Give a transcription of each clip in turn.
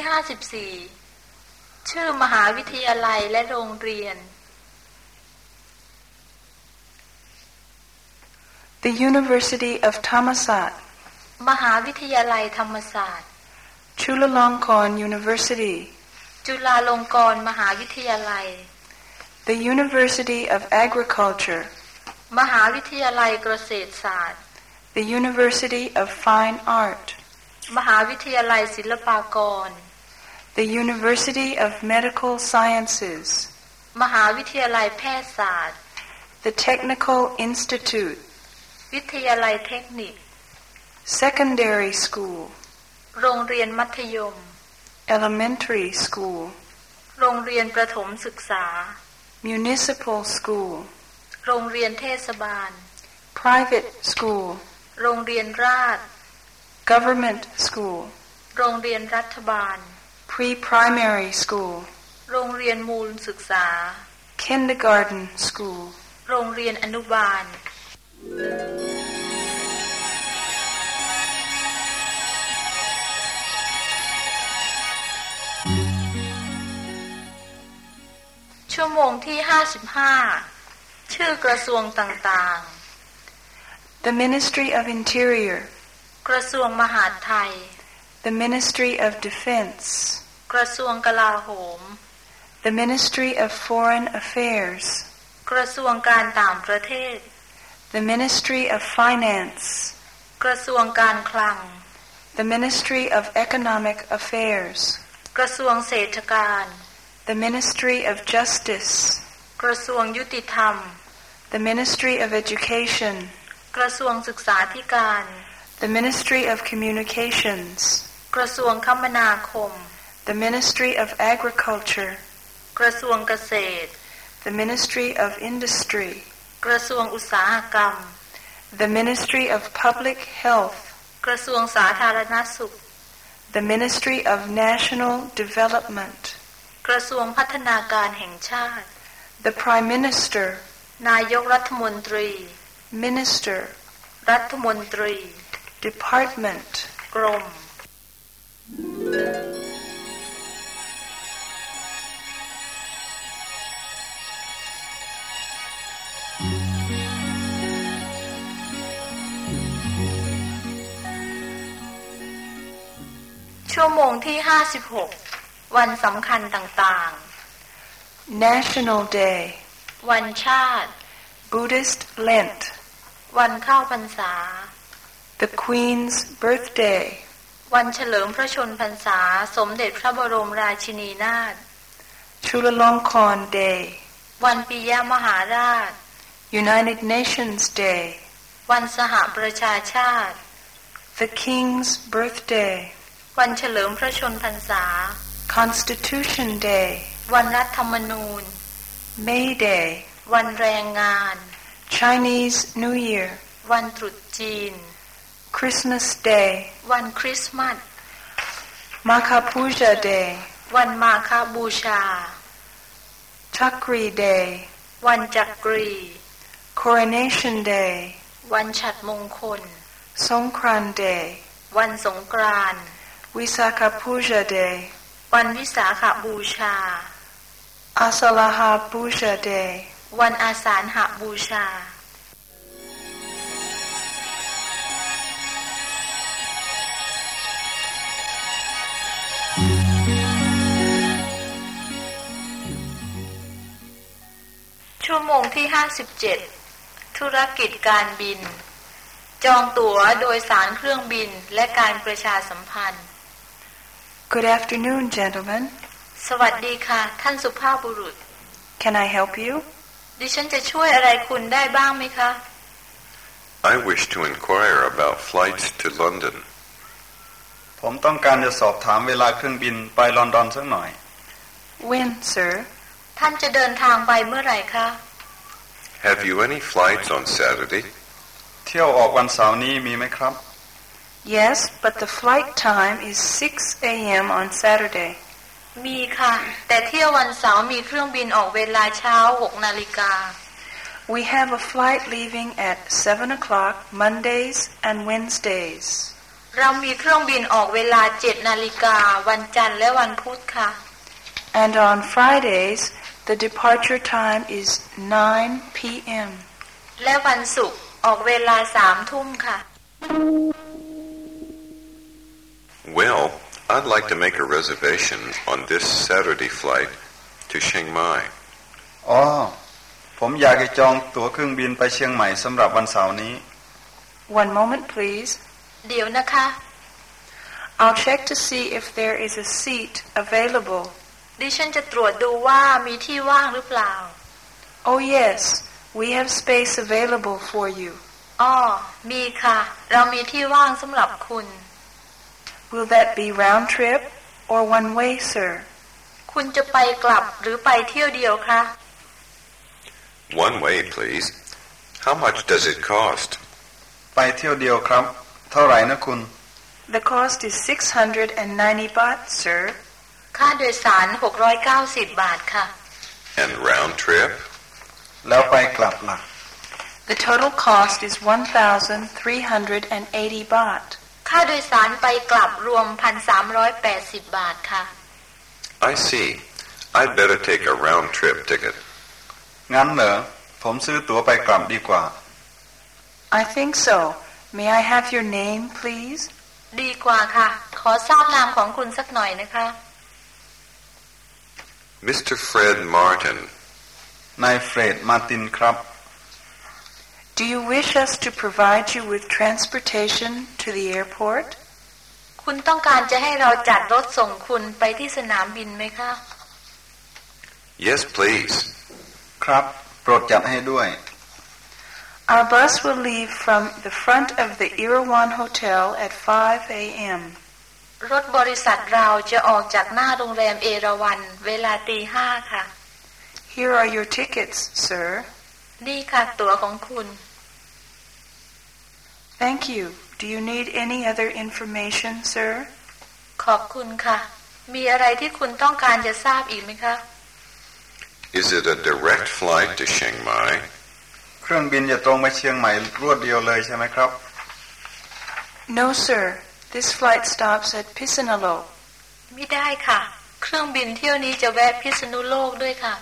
โมงที่ห้าสิบสี่ชื่อมหาวิทยาลัยและโรงเรียน The University of Thammasat มหาวิทยาลัยธรรมศาสตร์ Chulalongkorn University จุฬาลงกรณ์มหาวิทยาลัย The University of Agriculture มหาวิทยาลัยเกษตรศาสตร์ The University of Fine Art มหาวิทยาลัยศิลปากร The University of Medical Sciences มหาวิทยาลัยแพทยศาสตร์ The Technical Institute วิทยาลัยเทคนิค Secondary School โรงเรียนมัธยม Elementary School โรงเรียนประถมศึกษา Municipal School โรงเรียนเทศบาล Private School โรงเรียนราช Government School โรงเรียนรัฐบาล Pre-Primary School โรงเรียนมูลศึกษา Kindergarten School โรงเรียนอนุบาล ชั่วโมงที่ห้าสิบห้าชื่อกระทรวงต่าง The Ministry of Interior ๆกระทรวงมหาดไทย the Ministry of Defense, the Ministry of Foreign Affairs, the Ministry of Finance, the Ministry of Economic Affairs, the Ministry of Justice, the Ministry of Education, the Ministry of Communications. กระทรวงคมนาคม The Ministry of Agriculture กระทรวงเกษตร The Ministry of Industry กระทรวงอุตสาหกรรม The Ministry of Public Health กระทรวงสาธารณสุข The Ministry of National Development กระทรวงพัฒนาการแห่งชาติ The Prime Minister นายกรัฐมนตรี Minister รัฐมนตรี Department กรม ชั่วโมงที่ 56 วันสำคัญต่าง National Day ๆ วันชาติ Buddhist Lent วันเข้าพรรษา The Queen's Birthday วันเฉลิมพระชนพรรษาสมเด็จพระบรมราชินีนาถ Chulalongkorn Day วันปิยมหาราช United Nations Day วันสหประชาชาติ The King's Birthday วันเฉลิมพระชนพรรษา Constitution Day วันรัฐธรรมนูญ May Day วันแรงงาน Chinese New Year วันตรุษจีน Christmas Day วันคริสต์มาส Makapuja Day วันมาคาบูชา Chakri Day วันจักรี Coronation Day วันฉัดมงคล Songkran Day วันสงกรานต์ Visakha Puja Day วันวิสาขบูชา Asalaha Puja Day วันอาสาฬหบูชา ชั่วโมงที่57ธุรกิจการบิน จองตั๋วโดยสารเครื่องบินและการประชาสัมพันธ์ Good afternoon, gentlemen. สวัสดีค่ะ ท่านสุภาพบุรุษ Can I help you? ดิฉันจะช่วยอะไรคุณได้บ้างไหมคะ I wish to inquire about flights to London. ผมต้องการจะสอบถามเวลาเครื่องบินไปลอนดอนสักหน่อย When, sir? ท่านจะเดินทางไปเมื่อไหร่คะ Have you any flights on Saturday? เที่ยวออกวันเสาร์นี้มีไหมครับ Yes, but the flight time is 6 a.m. on Saturday. มีค่ะ แต่เที่ยววันเสาร์มีเครื่องบินออกเวลาเช้า 6 นาฬิกา We have a flight leaving at 7 o'clock Mondays and Wednesdays. เรามีเครื่องบินออกเวลาเจ็ดนาฬิกาวันจันทร์และวันพุธค่ะ And on Fridays, the departure time is 9 p.m. และวันศุกร์ออกเวลาสามทุ่มค่ะ Well, I'd like to make a reservation on this Saturday flight to Chiang Mai. อ๋อ ผมอยากจะจองตั๋วเครื่องบินไปเชียงใหม่สำหรับวันเสาร์นี้ One moment, please. เดี๋ยวนะคะ I'll check to see if there is a seat available. ดิฉันจะตรวจดูว่ามีที่ว่างหรือเปล่า Oh, yes, we have space available for you. อ้อมีค่ะ เรามีที่ว่างสำหรับคุณ Will that be round trip or one way, sir? คุณจะไปกลับหรือไปเที่ยวเดียวคะ One way, please. How much does it cost? ไปเที่ยวเดียวครับ เท่าไหร่นะคุณ The cost is 690 baht, sir. ค่าโดยสาร 690 บาทค่ะ And round trip? แล้วไปกลับล่ะ The total cost is 1,380 baht. ค่าโดยสารไปกลับรวม 1,380 บาทค่ะ I see. I'd better take a round trip ticket. งั้นเหรอ ผมซื้อตั๋วไปกลับดีกว่า I think so. May I have your name, please? ดีกว่าค่ะ ขอทราบนามของคุณสักหน่อยนะคะ Mr. Fred Martin. นายเฟรดมาร์ตินครับ Do you wish us to provide you with transportation to the airport? คุณต้องการจะให้เราจัดรถส่งคุณไปที่สนามบินไหมคะ Yes, please. ครับ โปรดจัดให้ด้วย Our bus will leave from the front of the Irawan Hotel at 5 a.m. รถบริษัทเราจะออกจากหน้าโรงแรมเอราวัน เวลาตีห้าค่ะ Here are your tickets, sir. นี่ค่ะตั๋วของคุณ Thank you. Do you need any other information, sir? ขอบคุณค่ะ มีอะไรที่คุณต้องการจะทราบอีกไหมคะ Is it a direct flight to Chiang Mai? เครื่องบินจะตรงไปเชียงใหม่รวดเดียวเลยใช่ไหมครับ No, sir. This flight stops at Pisanalo. ไม่ได้ค่ะ เครื่องบินเที่ยวนี้จะแวะพิษณุโลกด้วยค่ะ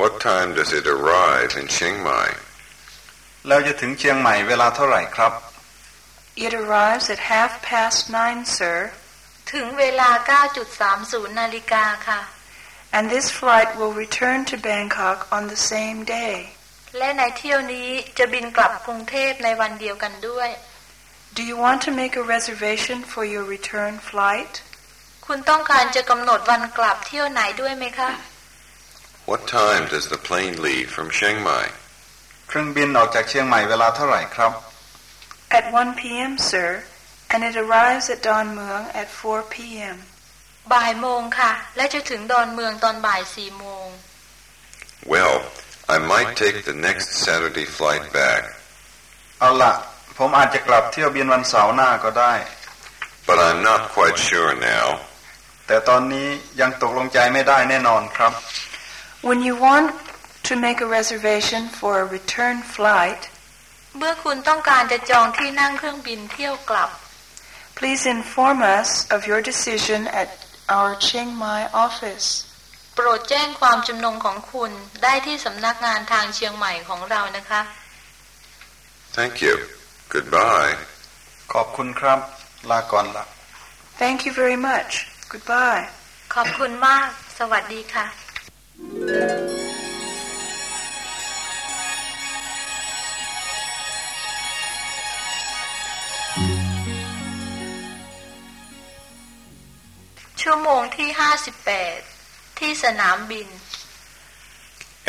What time does it arrive in Chiang Mai? แล้วจะถึงเชียงใหม่เวลาเท่าไหร่ครับ It arrives at half past nine, sir. ถึงเวลา 9.30 นาฬิกาค่ะ And this flight will return to Bangkok on the same day. และในเที่ยวนี้จะบินกลับกรุงเทพในวันเดียวกันด้วย Do you want to make a reservation for your return flight? คุณต้องการจะกำหนดวันกลับเที่ยวไหนด้วยไหมคะ What time does the plane leave from Chiang Mai? เครื่องบินออกจากเชียงใหม่เวลาเท่าไหร่ครับ At 1 p.m., sir. And it arrives at Don Mueang at 4 p.m. บ่ายโมงค่ะ และจะถึงดอนเมืองตอนบ่ายสี่โมง Well, I might take the next Saturday flight back, เอาละ ผมอาจจะกลับเที่ยวบินวันเสาร์หน้าก็ได้ but I'm not quite sure now. แต่ตอนนี้ยังตกลงใจไม่ได้แน่นอนครับ When you want to make a reservation for a return flight, เมื่อคุณต้องการจะจองที่นั่งเครื่องบินเที่ยวกลับ please inform us of your decision at our Chiang Mai office. โปรดแจ้งความจำนงของคุณได้ที่สำนักงานทางเชียงใหม่ของเรานะคะ Thank you. Goodbye. ขอบคุณครับ ลาก่อนละ Thank you very much. Goodbye. ขอบคุณมาก สวัสดีค่ะ ชั่วโมงที่58ที่สนามบิน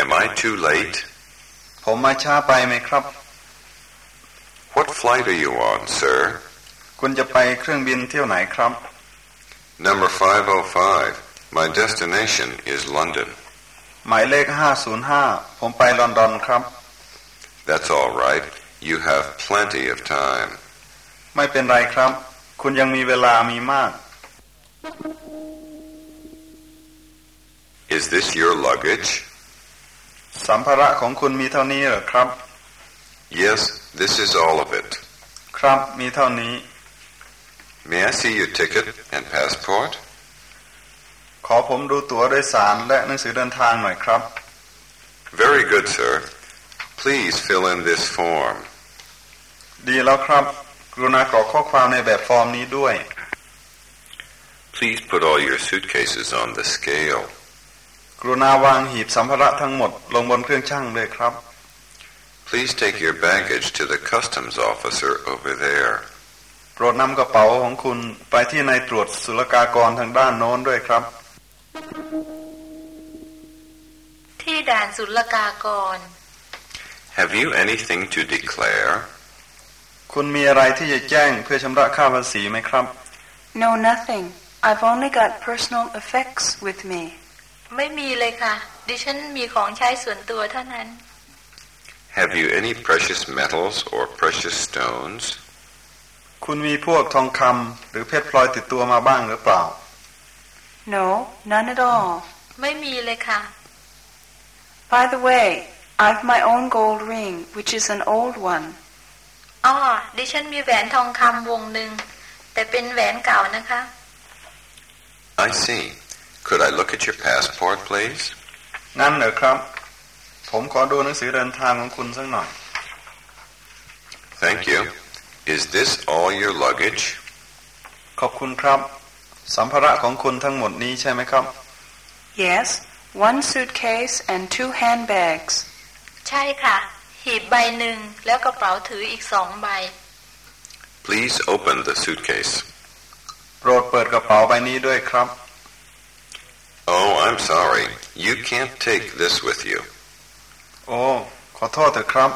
Am I too late? ผมมาช้าไปไหมครับ What flight are you on, sir? คุณจะไปเครื่องบินเที่ยวไหนครับ Number 505. My destination is London. หมายเลข 505 ผมไปลอนดอนครับ That's all right. You have plenty of time. ไม่เป็นไรครับ คุณยังมีเวลามีมาก Is this your luggage? สัมภาระของคุณมีเท่านี้เหรอครับ Yes, this is all of it. ค ครับมีเท่านี้ May I see your ticket and passport? ขอผมดูตั๋วโดยสารและหนังสือเดินทางหน่อยครับ Very good, sir. Please fill in this form. ดีแล้วครับ กรุณากรอกข้อความในแบบฟอร์มนี้ด้วย Please put all your suitcases on the scale. กรุณาวางหีบสัมภาระทั้งหมดลงบนเครื่องชั่งเลยครับ Please take your baggage to the customs officer over there. โปรดนำกระเป๋าของคุณไปที่นายตรวจศุลกากรทางด้านโน้นด้วยครับ ที่ด่านศุลกากร Have you anything to declare? คุณมีอะไรที่จะแจ้งเพื่อชำระค่าภาษีไหมครับ No, nothing. I've only got personal effects with me. ไม่มีเลยค่ะ ดิฉันมีของใช้ส่วนตัวเท่านั้น Have you any precious metals or precious stones? คุณมีพวกทองคำหรือเพชรพลอยติดตัวมาบ้างหรือเปล่า No, none at all. ไม่มีเลยค่ะ By the way, I've my own gold ring, which is an old one. อ๋อ ดิฉันมีแหวนทองคำวงหนึ่ง แต่เป็นแหวนเก่านะคะ I see. Could I look at your passport, please? งั้นเหรอครับ ผมขอดูหนังสือเดินทางของคุณสักหน่อย Thank you. Is this all your luggage? ขอบคุณครับ สัมภาระของคุณทั้งหมดนี้ใช่ไหมครับ Yes, one suitcase and two handbags. ใช่ค่ะ หีบใบหนึ่งแล้วกระเป๋าถืออีกสองใบ Please open the suitcase. โปรดเปิดกระเป๋าใบนี้ด้วยครับ Oh, I'm sorry. You can't take this with you. โอ้ขอโทษเถอะครับ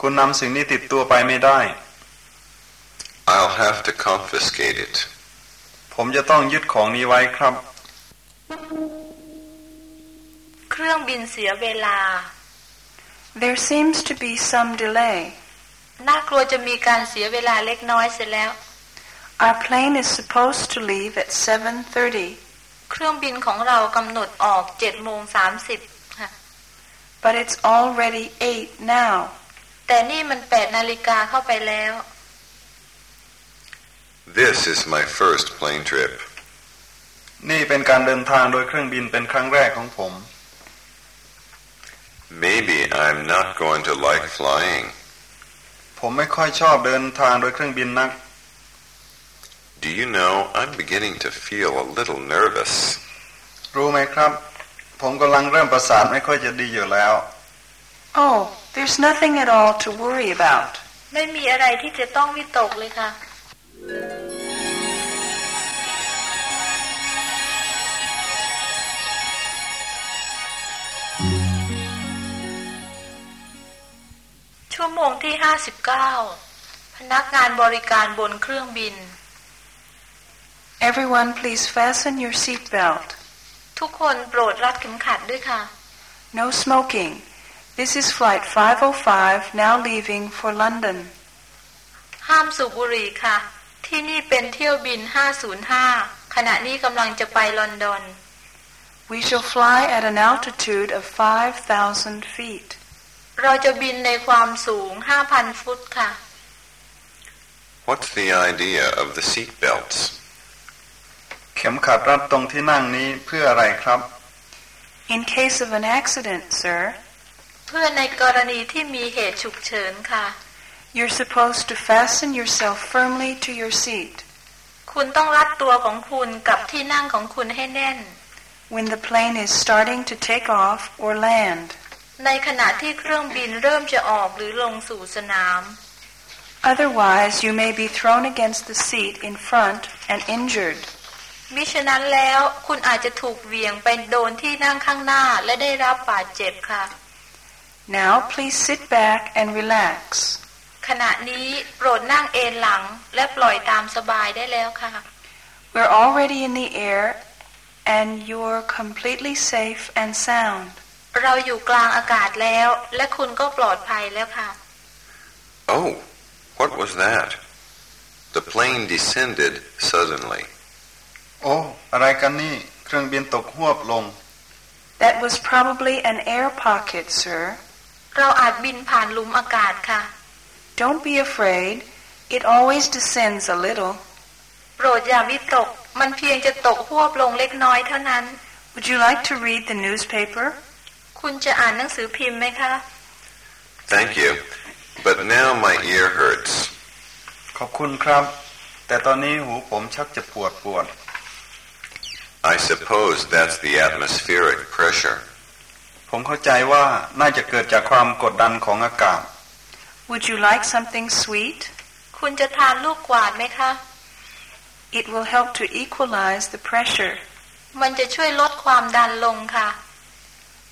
คุณนำสิ่งนี้ติดตัวไปไม่ได้ I'll have to confiscate it. ผมจะต้องยึดของนี้ไว้ครับ เครื่องบินเสียเวลา There seems to be some delay. น่ากลัวจะมีการเสียเวลาเล็กน้อยเสร็จแล้ว Our plane is supposed to leave at 7:30, เครื่องบินของเรากำหนดออกเจ็ดโมงสามสิบค่ะ but it's already 8 now. แต่นี่มันแปดนาฬิกาเข้าไปแล้ว This is my first plane trip. นี่เป็นการเดินทางโดยเครื่องบินเป็นครั้งแรกของผม Maybe I'm not going to like flying. ผมไม่ค่อยชอบเดินทางโดยเครื่องบินนัก Do you know, I'm beginning to feel a little nervous. รู้ไหมครับ ผมกำลังเริ่มประสาทไม่ค่อยจะดีอยู่แล้ว Oh, there's nothing at all to worry about. ไม่มีอะไรที่จะต้องวิตกเลยค่ะ ชั่วโมงที่ห้าสิบเก้าพนักงานบริการบนเครื่องบิน Everyone, please fasten your seatbelt. ทุกคนโปรดรัดเข็มขัดด้วยค่ะ No smoking. This is flight 505, now leaving for London. ห้ามสูบบุหรี่ค่ะ ที่นี่เป็นเที่ยวบิน 505 ขณะนี้กำลังจะไปลอนดอน We shall fly at an altitude of 5,000 feet. เราจะบินในความสูง 5,000 ฟุตค่ะ What's the idea of the seat belts? เข็มขัดรัดตรงที่นั่งนี้เพื่ออะไรครับ In case of an accident, sir, เพื่อในกรณีที่มีเหตุฉุกเฉินค่ะ you're supposed to fasten yourself firmly to your seat. คุณต้องรัดตัวของคุณกับที่นั่งของคุณให้แน่น when the plane is starting to take off or land. ในขณะที่เครื่องบินเริ่มจะออกหรือลงสู่สนาม Otherwise, you may be thrown against the seat in front and injured. มิฉะนั้นแล้วคุณอาจจะถูกเหวี่ยงไปโดนที่นั่งข้างหน้าและได้รับบาดเจ็บค่ะ Now, please sit back and relax. ขณะนี้โปรดนั่งเอนหลังและปล่อยตามสบายได้แล้วค่ะ We're already in the air, and you're completely safe and sound. เราอยู่กลางอากาศแล้ว และคุณก็ปลอดภัยแล้วค่ะ Oh, what was that? The plane descended suddenly. โอ้อะไรกันนี่เครื่องบินตกหวบลง That was probably an air pocket, sir. เราอาจบินผ่านหลุมอากาศค่ะ Don't be afraid. It always descends a little. โปรดอย่าวิตก มันเพียงจะตกหวบลงเล็กน้อยเท่านั้น Would you like to read the newspaper? คุณจะอ่านหนังสือพิมพ์ไหมคะ Thank you. But now my ear hurts. ขอบคุณครับ แต่ตอนนี้หูผมชักจะปวดปวด I suppose that's the atmospheric pressure. ผมเข้าใจว่าน่าจะเกิดจากความกดดันของอากาศ Would you like something sweet? คุณจะทานลูกกวาดไหมคะ It will help to equalize the pressure. มันจะช่วยลดความดันลงค่ะ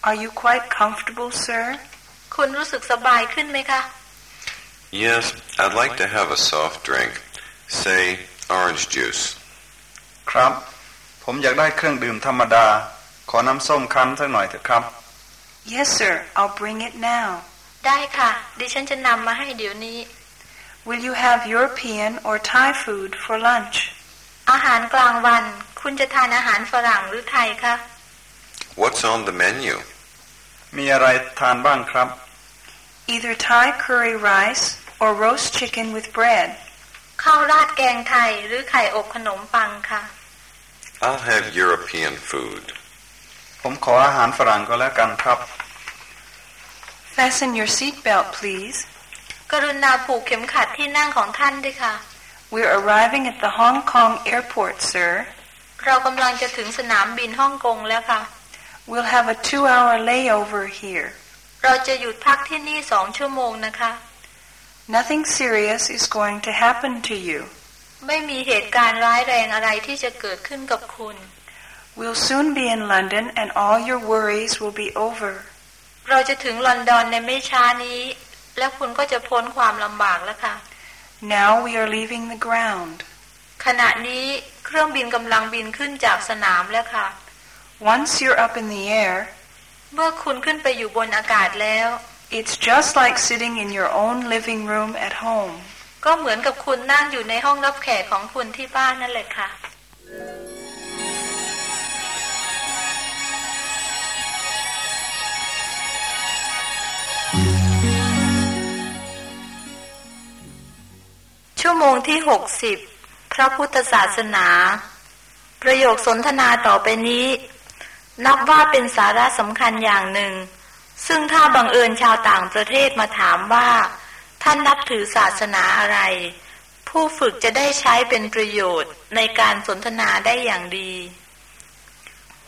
Are you quite comfortable, sir? คุณรู้สึกสบายขึ้นไหมคะ Yes, I'd like to have a soft drink. Say, orange juice. ครับ ผมอยากได้เครื่องดื่มธรรมดา ขอน้ำส้มคั้นสักหน่อยเถอะครับ Yes, sir. I'll bring it now. ได้ค่ะ ดิฉันจะนำมาให้เดี๋ยวนี้ Will you have European or Thai food for lunch? อาหารกลางวัน คุณจะทานอาหารฝรั่งหรือไทยคะ What's on the menu? มีอะไรทานบ้างครับ Either Thai curry rice or roast chicken with bread. ข้าวราดแกงไทยหรือไข่อบขนมปังค่ะ I'll have European food. ผมขออาหารฝรั่งก็แล้วกันครับ Fasten your seatbelt, please. กรุณาผูกเข็มขัดที่นั่งของท่านด้วยค่ะ We're arriving at the Hong Kong airport, sir. เรากำลังจะถึงสนามบินฮ่องกงแล้วค่ะ We'll have a two-hour layover here. เราจะหยุดพักที่นี่สองชั่วโมงนะคะ Nothing serious is going to happen to you. ไม่มีเหตุการณ์ร้ายแรงอะไรที่จะเกิดขึ้นกับคุณ We'll soon be in London and all your worries will be over. เราจะถึงลอนดอนในไม่ช้านี้ แล้วคุณก็จะพ้นความลำบากแล้วค่ะ Now we are leaving the ground. ขณะนี้เครื่องบินกำลังบินขึ้นจากสนามแล้วค่ะ Once you're up in the air, เมื่อคุณขึ้นไปอยู่บนอากาศแล้ว it's just like sitting in your own living room at home. ก็เหมือนกับคุณนั่งอยู่ในห้องรับแขกของคุณที่บ้านนั่นแหละค่ะ ชั่วโมงที่หกสิบพระพุทธศาสนา ประโยคสนทนาต่อไปนี้ นับว่าเป็นสาระสำคัญอย่างหนึ่ง ซึ่งถ้าบังเอิญชาวต่างประเทศมาถามว่า ท่านนับถือศาสนาอะไร ผู้ฝึกจะได้ใช้เป็นประโยชน์ในการสนทนาได้อย่างดี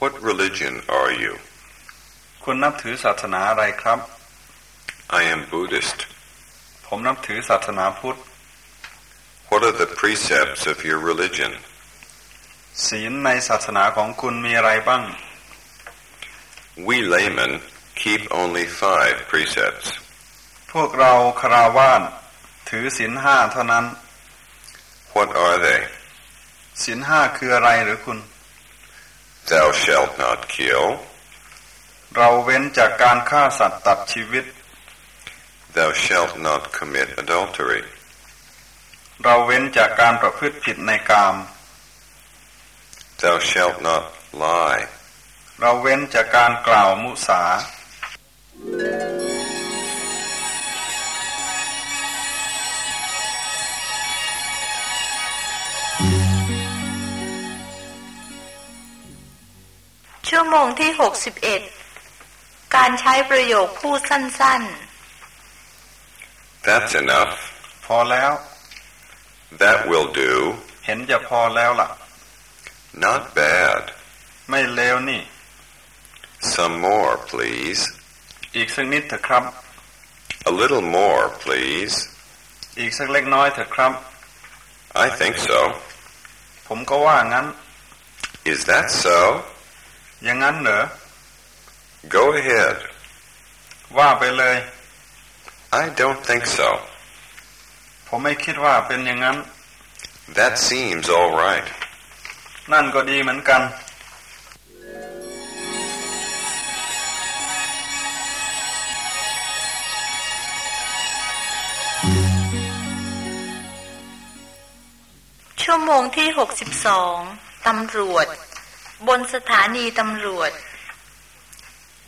What religion are you? คุณนับถือศาสนาอะไรครับ I am Buddhist. ผมนับถือศาสนาพุทธ What are the precepts of your religion? ศีลในศาสนาของคุณมีอะไรบ้าง We laymen keep only five precepts. พวกเราคาราวานถือศีลห้าเท่านั้น What are they? ศีลห้าคืออะไรหรือคุณ Thou shalt not kill. เราเว้นจากการฆ่าสัตว์ตัดชีวิต Thou shalt not commit adultery. เราเว้นจากการประพฤติผิดในกาม Thou shalt not lie. เราเว้นจากการกล่าวมุสา ชั่วโมงที่หกสิบเอ็ดการใช้ประโยคพูดสั้น That's enough. พอแล้ว That will do. เห็นจะพอแล้วล่ะ Not bad. ไม่เลวนี่ Some more, please. อีกสักนิดเถอะครับ A little more, please. อีกสักเล็กน้อยเถอะครับ I think so. ผมก็ว่างั้น Is that so? อย่างนั้นเหรอ Go ahead. ว่าไปเลย I don't think so. ผมไม่คิดว่าเป็นอย่างนั้น That seems all right. นั่นก็ดีเหมือนกันๆชั่วโมงที่หกสิบสองตำรวจ บนสถานีตำรวจ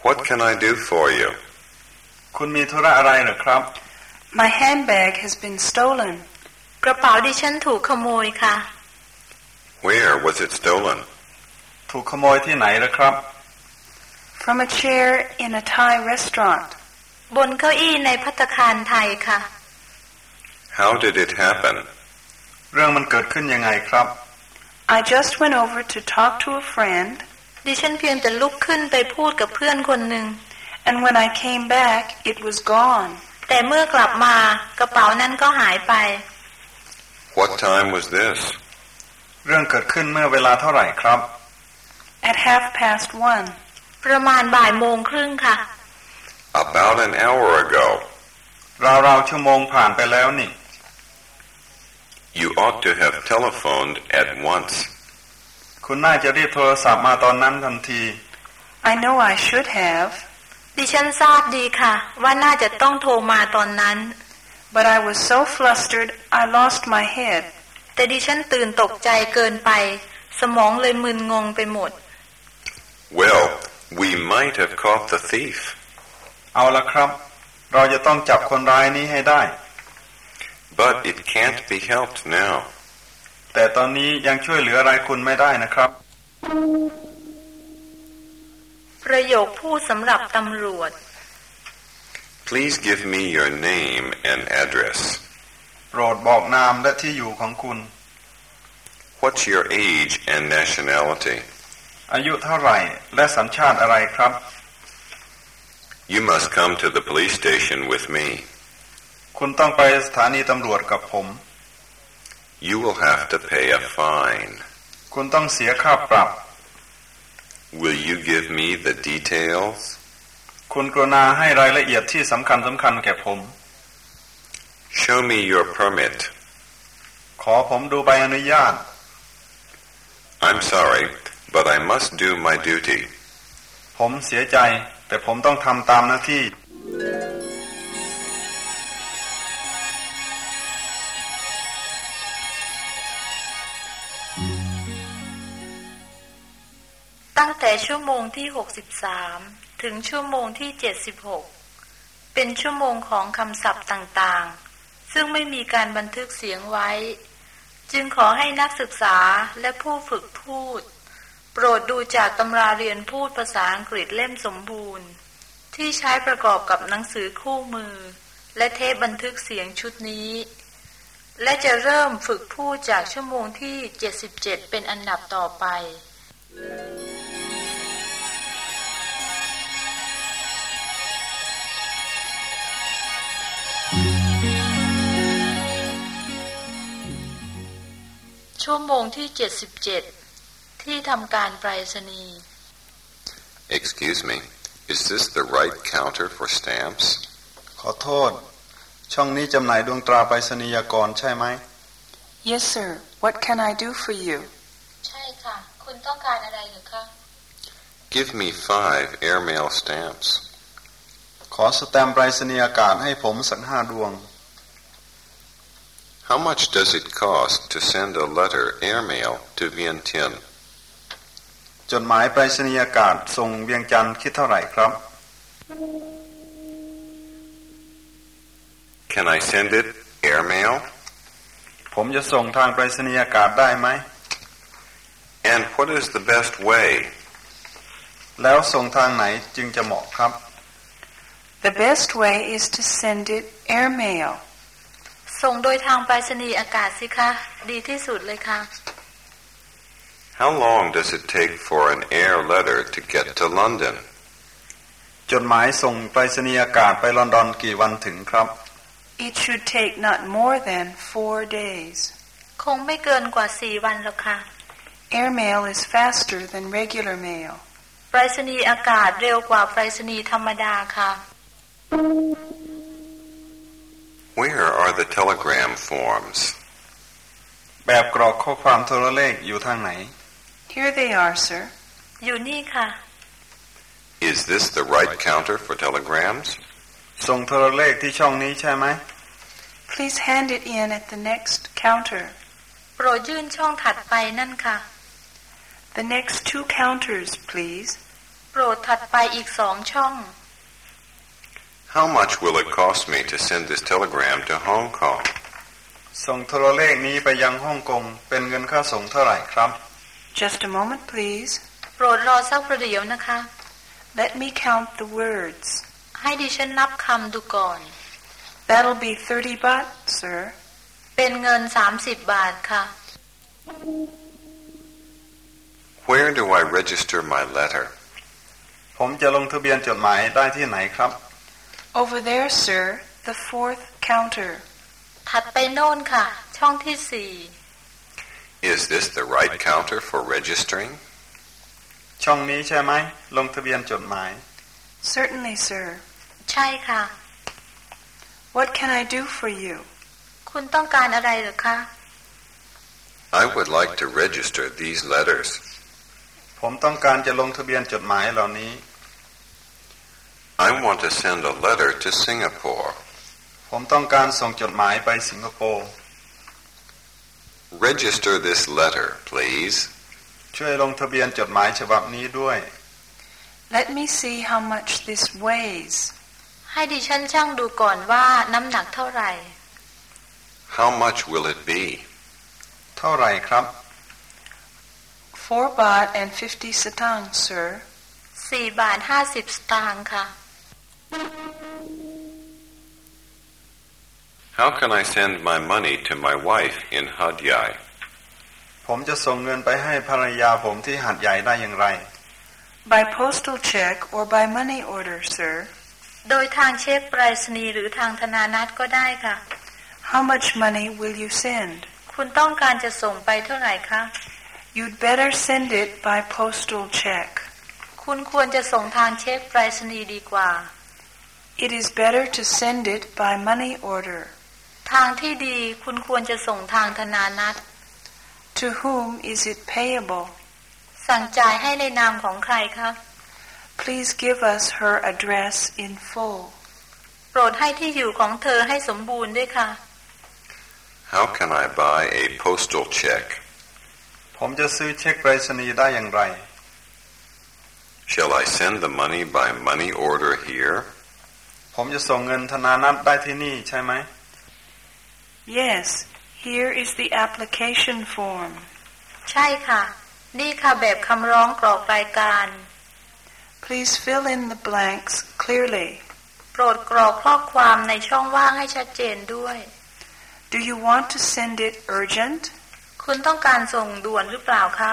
What can I do for you? คุณมีธุระอะไรเหรอครับ My handbag has been stolen. กระเป๋าดิฉันถูกขโมยค่ะ Where was it stolen? ถูกขโมยที่ไหนล่ะครับ From a chair in a Thai restaurant. บนเก้าอี้ในพัตตาคารไทยค่ะ How did it happen? เรื่องมันเกิดขึ้นยังไงครับ I just went over to talk to a friend, ดิฉันเพียงแต่ลุกขึ้นไปพูดกับเพื่อนคนหนึ่ง and when I came back, it was gone. แต่เมื่อกลับมากระเป๋านั้นก็หายไป What time was this? เรื่องเกิดขึ้นเมื่อเวลาเท่าไหร่ครับ At half past one. ประมาณบ่ายโมงครึ่งค่ะ About an hour ago. ราวๆชั่วโมงผ่านไปแล้วนี่ You ought to have telephoned at once. คุณน่าจะรีบโทรศัพท์มาตอนนั้นทันที I know I should have, ดิฉันทราบดีค่ะ ว่าน่าจะต้องโทรมาตอนนั้น but I was so flustered I lost my head. แต่ดิฉันตื่นตกใจเกินไป สมองเลยมึนงงไปหมด Well, we might have caught the thief. เอาละครับ เราจะต้องจับคนร้ายนี้ให้ได้ But it can't be helped now. แต่ตอนนี้ยังช่วยเหลืออะไรคุณไม่ได้นะครับ ประโยคพูดสำหรับตำรวจ Please give me your name and address. โปรดบอกนามและที่อยู่ของคุณ What's your age and nationality? อายุเท่าไหร่ และสัญชาติอะไรครับ You must come to the police station with me. คุณต้องไปสถานีตำรวจกับผม You will have to pay a fine. คุณต้องเสียค่าปรับ Will you give me the details? คุณกรุณาให้รายละเอียดที่สำคัญสำคัญแก่ผม Show me your permit. ขอผมดูใบอนุญาต I'm sorry, but I must do my duty. ผมเสียใจแต่ผมต้องทำตามหน้าที่ แต่ชั่วโมงที่ 63 ถึงชั่วโมงที่ 76 เป็นชั่วโมงของคำศัพท์ต่างๆ ซึ่งไม่มีการบันทึกเสียงไว้ จึงขอให้นักศึกษาและผู้ฝึกพูด โปรดดูจากตำราเรียนพูดภาษาอังกฤษเล่มสมบูรณ์ ที่ใช้ประกอบกับหนังสือคู่มือ และเทปบันทึกเสียงชุดนี้ และจะเริ่มฝึกพูดจากชั่วโมงที่ 77 เป็นอันดับต่อไป ชั่วโมงที่ 77 ที่ทำการไปรษณีย์ Excuse me, is this the right counter for stamps? ขอโทษ ช่องนี้จำหน่ายดวงตราไปรษณียากรใช่ไหม Yes, sir. What can I do for you? ใช่ค่ะ คุณต้องการอะไรหรือคะ Give me five airmail stamps. ขอสแตมป์ไปรษณียากาศให้ผมสักห้าดวง How much does it cost to send a letter airmail to Vientiane? จดหมายไปรษณียากาศส่งเวียงจันทร์คิดเท่าไหร่ครับ Can I send it airmail? ผมจะส่งทางไปรษณียากาศได้ไหม And what is the best way? แล้วส่งทางไหนจึงจะเหมาะครับ The best way is to send it airmail. ส่งโดยทางไปรษณีย์อากาศสิคะ ดีที่สุดเลยค่ะ How long does it take for an air letter to get to London? จดหมายส่งไปรษณียากาศไปลอนดอนกี่วันถึงครับ It should take not more than four days. คงไม่เกินกว่าสี่วันหรอกค่ะ Airmail is faster than regular mail. ไปรษณีย์อากาศเร็วกว่าไปรษณีย์ธรรมดาค่ะ Where are the telegram forms? แบบกรอกข้อความโทรเลขอยู่ทางไหน Here they are, sir. อยู่นี่ค่ะ Is this the right counter for telegrams? ส่งโทรเลขที่ช่องนี้ใช่ไหม Please hand it in at the next counter. โปรดยื่นช่องถัดไปนั่นค่ะ The next two counters, please. โปรดถัดไปอีกสองช่อง How much will it cost me to send this telegram to Hong Kong? ส่งโทรเลขนี้ไปยังฮ่องกงเป็นเงินค่าส่งเท่าไหร่ครับ Just a moment, please. โปรดรอสักประเดี๋ยวนะคะ Let me count the words. ให้ดิฉันนับคำดูก่อน That'll be 30 baht, sir. เป็นเงิน 30 บาทค่ะ Where do I register my letter? ผมจะลงทะเบียนจดหมายได้ที่ไหนครับ Over there, sir, the fourth counter. ถัดไปโน่นค่ะ ช่องที่สี่ Is this the right counter for registering? ช่องนี้ใช่ไหม ลงทะเบียนจดหมาย Certainly, sir. ใช่ค่ะ What can I do for you? คุณต้องการอะไรเหรือคะ I would like to register these letters. ผมต้องการจะลงทะเบียนจดหมายเหล่านี้ I want to send a letter to Singapore. ผมต้องการส่งจดหมายไปสิงคโปร์ Register this letter, please. ช่วยลงทะเบียนจดหมายฉบับนี้ด้วย Let me see how much this weighs. ให้ดิฉันช่างดูก่อนว่าน้ำหนักเท่าไหร่ How much will it be? เท่าไหร่ครับ 4 baht and 50 satang, sir. สี่บาทห้าสิบสตางค์ค่ะ How can I send my money to my wife in Had Yai? ผมจะส่งเงินไปให้ภรรยาผมที่หัดใหญ่ได้อย่างไร By postal check or by money order, sir. โดยทางเช็คไปรษณีย์หรือทางธนานัตก็ได้ค่ะ How much money will you send? คุณต้องการจะส่งไปเท่าไหร่คะ You'd better send it by postal check. คุณควรจะส่งทางเช็คไปรษณีย์ดีกว่า It is better to send it by money order. ทางที่ดีคุณควรจะส่งทางธนานัต To whom is it payable? สั่งจ่ายให้ในนามของใครคะ Please give us her address in full. โปรดให้ที่อยู่ของเธอให้สมบูรณ์ด้วยค่ะ How can I buy a postal check? ผมจะซื้อเช็คไปรษณีย์ได้อย่างไร Shall I send the money by money order here? ผมจะส่งเงินธนานัตได้ที่นี่ใช่ไหม Yes, here is the application form. ใช่ค่ะ นี่ค่ะแบบคำร้องกรอกรายการ Please fill in the blanks clearly. โปรดกรอกข้อความในช่องว่างให้ชัดเจนด้วย Do you want to send it urgent? คุณต้องการส่งด่วนหรือเปล่าคะ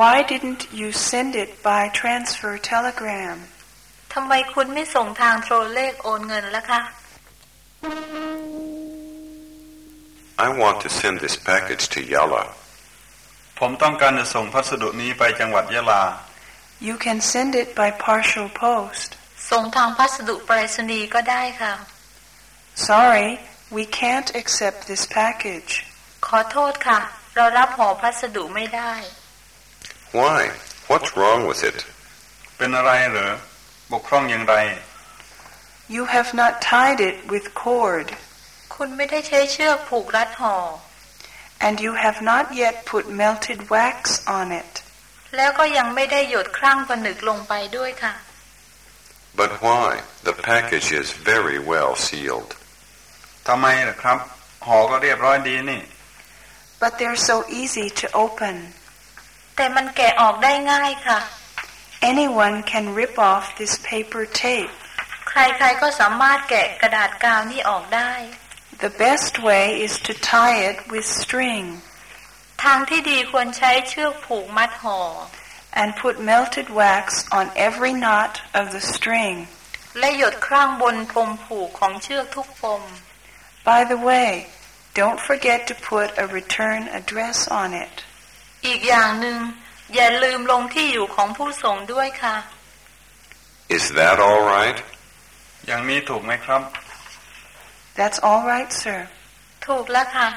Why didn't you send it by transfer telegram? ทำไมคุณไม่ส่งทางโทรเลขโอนเงินล่ะคะ I want to send this package to Yala. ผมต้องการจะส่งพัสดุนี้ไปจังหวัดยะลา You can send it by partial post. ส่งทางพัสดุไปรษณีย์ก็ได้ค่ะ Sorry, we can't accept this package. ขอโทษค่ะ เรารับห่อพัสดุไม่ได้ Why? What's wrong with it? เป็นอะไรเหรอ บกพร่องอย่างไร You have not tied it with cord, คุณไม่ได้ใช้เชือกผูกรัดห่อ and you have not yet put melted wax on it. แล้วก็ยังไม่ได้หยดครั่งผนึกลงไปด้วยค่ะ But why? The package is very well sealed. ทำไมล่ะครับห่อก็เรียบร้อยดีนี่ But they're so easy to open. แต่มันแกะออกได้ง่ายค่ะ Anyone can rip off this paper tape. ใครๆก็สามารถแกะกระดาษกาวนี่ออกได้ The best way is to tie it with string ทางที่ดีควรใช้เชือกผูกมัดห่อ and put melted wax on every knot of the string. และหยดครั่งบนปมผูกของเชือกทุกปม By the way, don't forget to put a return address on it. อีกอย่างหนึ่ง อย่าลืมลงที่อยู่ของผู้ส่งด้วยค่ะ Is that all right? อย่างนี้ถูกไหมครับ That's all right, sir. ถูกแล้วค่ะ